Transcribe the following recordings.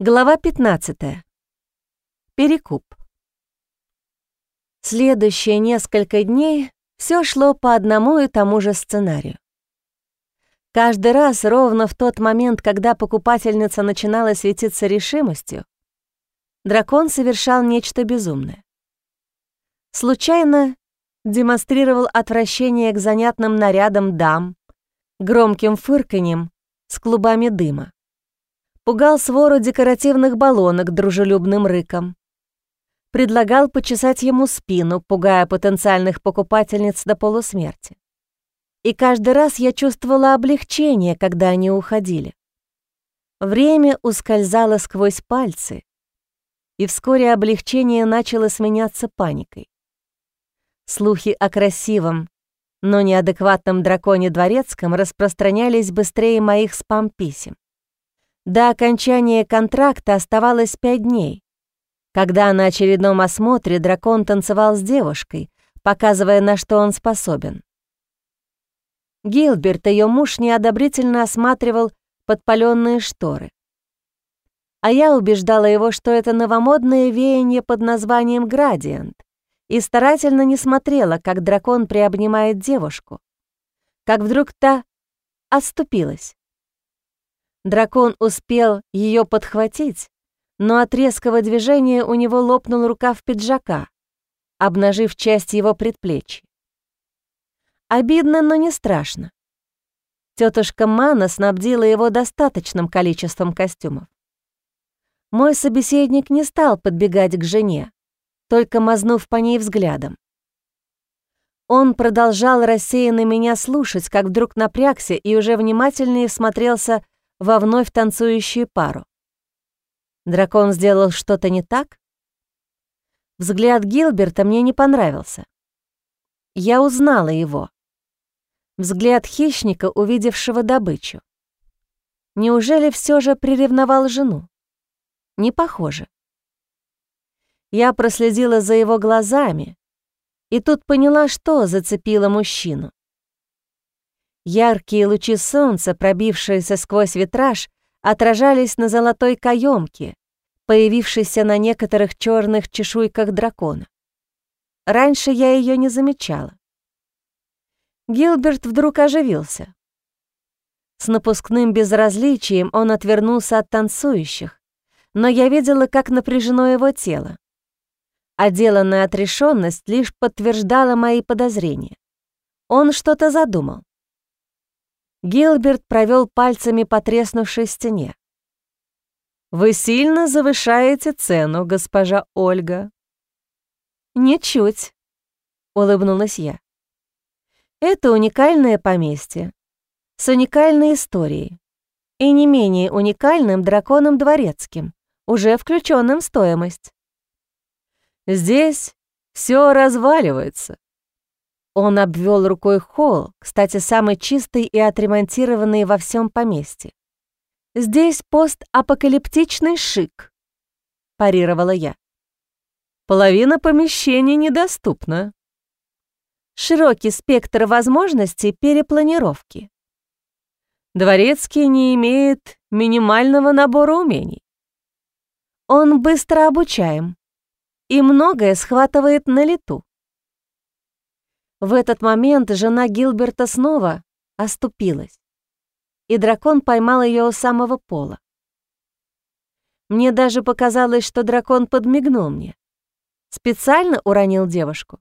Глава 15. Перекуп. Следующие несколько дней все шло по одному и тому же сценарию. Каждый раз ровно в тот момент, когда покупательница начинала светиться решимостью, дракон совершал нечто безумное. Случайно демонстрировал отвращение к занятным нарядам дам, громким фырканьем с клубами дыма пугал свору декоративных баллонок дружелюбным рыком. Предлагал почесать ему спину, пугая потенциальных покупательниц до полусмерти. И каждый раз я чувствовала облегчение, когда они уходили. Время ускользало сквозь пальцы, и вскоре облегчение начало сменяться паникой. Слухи о красивом, но неадекватном драконе дворецком распространялись быстрее моих спам-писем. До окончания контракта оставалось пять дней, когда на очередном осмотре дракон танцевал с девушкой, показывая, на что он способен. Гилберт, ее муж, неодобрительно осматривал подпаленные шторы. А я убеждала его, что это новомодное веяние под названием «Градиент», и старательно не смотрела, как дракон приобнимает девушку. Как вдруг та отступилась. Дракон успел ее подхватить, но от резкого движения у него лопнул рукав пиджака, обнажив часть его предплечья. Обидно, но не страшно. Тетушка Мана снабдила его достаточным количеством костюмов. Мой собеседник не стал подбегать к жене, только мазнув по ней взглядом. Он продолжал рассеянно меня слушать, как вдруг напрягся и уже внимательнее всмотрелся во вновь танцующую пару. Дракон сделал что-то не так? Взгляд Гилберта мне не понравился. Я узнала его. Взгляд хищника, увидевшего добычу. Неужели все же приревновал жену? Не похоже. Я проследила за его глазами и тут поняла, что зацепило мужчину. Яркие лучи солнца, пробившиеся сквозь витраж, отражались на золотой каемке, появившейся на некоторых черных чешуйках дракона. Раньше я ее не замечала. Гилберт вдруг оживился. С напускным безразличием он отвернулся от танцующих, но я видела, как напряжено его тело. А деланная отрешенность лишь подтверждала мои подозрения. Он что-то задумал. Гилберт провел пальцами по треснувшей стене. «Вы сильно завышаете цену, госпожа Ольга». «Ничуть», — улыбнулась я. «Это уникальное поместье с уникальной историей и не менее уникальным драконом дворецким, уже включенным в стоимость. Здесь все разваливается, он обвел рукой холл, кстати, самый чистый и отремонтированный во всем поместье. «Здесь постапокалиптичный шик», — парировала я. «Половина помещений недоступна». Широкий спектр возможностей перепланировки. Дворецкий не имеет минимального набора умений. Он быстро обучаем и многое схватывает на лету. В этот момент жена Гилберта снова оступилась, и дракон поймал ее у самого пола. Мне даже показалось, что дракон подмигнул мне. Специально уронил девушку.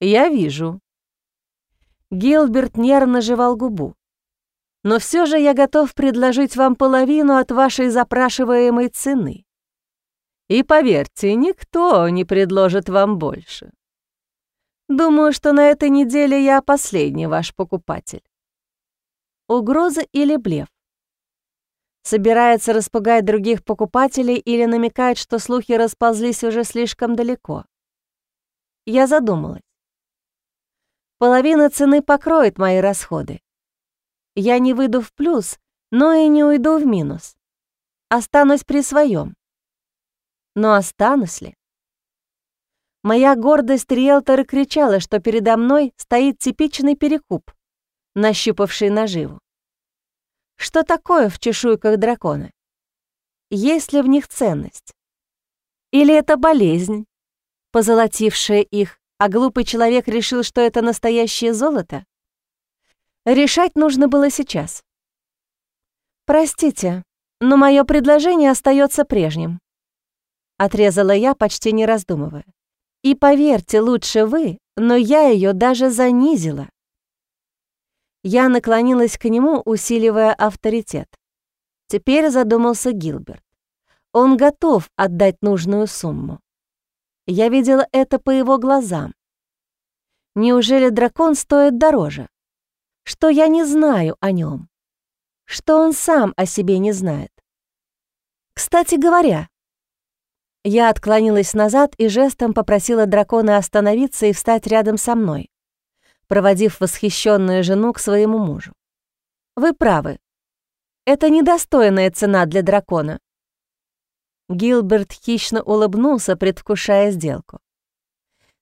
«Я вижу». Гилберт нервно жевал губу. «Но все же я готов предложить вам половину от вашей запрашиваемой цены. И поверьте, никто не предложит вам больше. Думаю, что на этой неделе я последний ваш покупатель. Угроза или блеф? Собирается распугать других покупателей или намекает, что слухи расползлись уже слишком далеко? Я задумалась. Половина цены покроет мои расходы. Я не выйду в плюс, но и не уйду в минус. Останусь при своем. Но останусь ли? Моя гордость риэлтора кричала, что передо мной стоит типичный перекуп, нащупавший наживу. Что такое в чешуйках дракона? есть ли в них ценность. Или это болезнь, позолотившая их, а глупый человек решил, что это настоящее золото? Решать нужно было сейчас. «Простите, но мое предложение остается прежним», — отрезала я, почти не раздумывая. «И поверьте, лучше вы, но я ее даже занизила». Я наклонилась к нему, усиливая авторитет. Теперь задумался Гилберт. Он готов отдать нужную сумму. Я видела это по его глазам. Неужели дракон стоит дороже? что я не знаю о нем, что он сам о себе не знает. Кстати говоря, я отклонилась назад и жестом попросила дракона остановиться и встать рядом со мной, проводив восхищенную жену к своему мужу. «Вы правы. Это недостойная цена для дракона». Гилберт хищно улыбнулся, предвкушая сделку.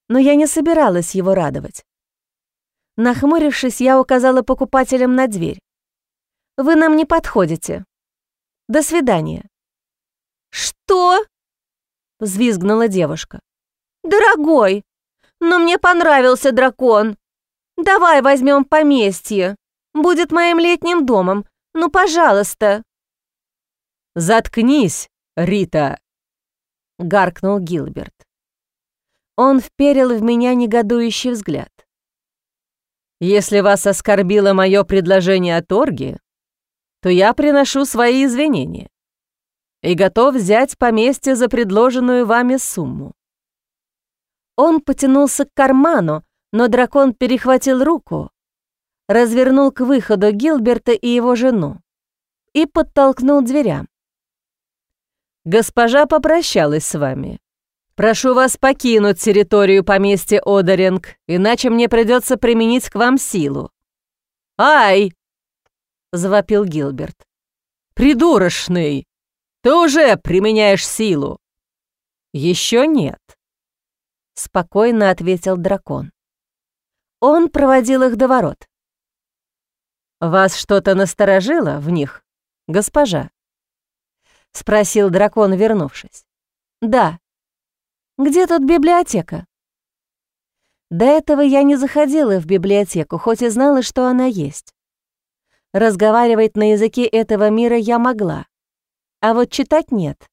Но я не собиралась его радовать. Нахмурившись, я указала покупателям на дверь. «Вы нам не подходите. До свидания». «Что?» — взвизгнула девушка. «Дорогой, но мне понравился дракон. Давай возьмем поместье. Будет моим летним домом. Ну, пожалуйста». «Заткнись, Рита!» — гаркнул Гилберт. Он вперил в меня негодующий взгляд. Если вас оскорбило мое предложение о торге, то я приношу свои извинения и готов взять поместье за предложенную вами сумму». Он потянулся к карману, но дракон перехватил руку, развернул к выходу Гилберта и его жену и подтолкнул дверям. «Госпожа попрощалась с вами. Прошу вас покинуть территорию поместья Одаринг, иначе мне придется применить к вам силу». «Ай!» — завопил Гилберт. «Придурочный! Ты уже применяешь силу!» «Еще нет», — спокойно ответил дракон. Он проводил их до ворот. «Вас что-то насторожило в них, госпожа?» — спросил дракон, вернувшись. «Да», где тут библиотека?» До этого я не заходила в библиотеку, хоть и знала, что она есть. Разговаривать на языке этого мира я могла, а вот читать нет.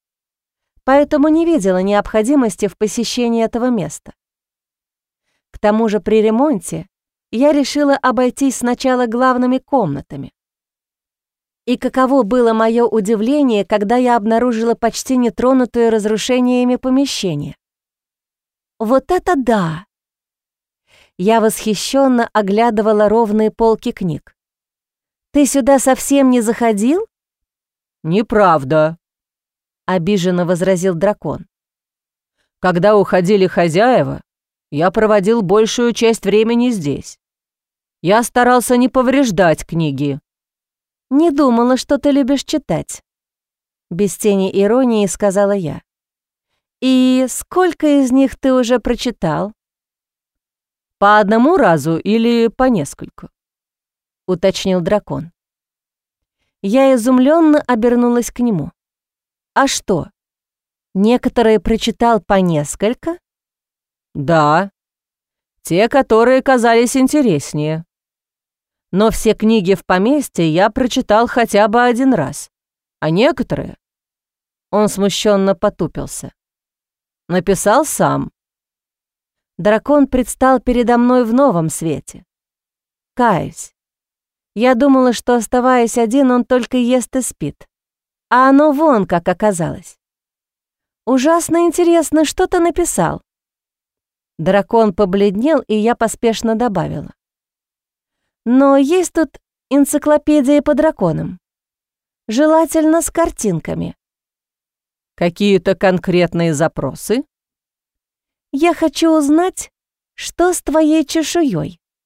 Поэтому не видела необходимости в посещении этого места. К тому же при ремонте я решила обойтись сначала главными комнатами. И каково было мое удивление, когда я обнаружила почти нетронутое разрушениями помещение. Вот это да! Я восхищенно оглядывала ровные полки книг. «Ты сюда совсем не заходил?» «Неправда», — обиженно возразил дракон. «Когда уходили хозяева, я проводил большую часть времени здесь. Я старался не повреждать книги». «Не думала, что ты любишь читать», — без тени иронии сказала я. «И сколько из них ты уже прочитал?» «По одному разу или по нескольку?» — уточнил дракон. Я изумленно обернулась к нему. «А что, некоторые прочитал по несколько?» «Да, те, которые казались интереснее. Но все книги в поместье я прочитал хотя бы один раз, а некоторые...» Он смущенно потупился. Написал сам. Дракон предстал передо мной в новом свете. Каюсь. Я думала, что, оставаясь один, он только ест и спит. А оно вон как оказалось. Ужасно интересно, что ты написал. Дракон побледнел, и я поспешно добавила. Но есть тут энциклопедия по драконам. Желательно с картинками. Какие-то конкретные запросы? Я хочу узнать, что с твоей чешуей.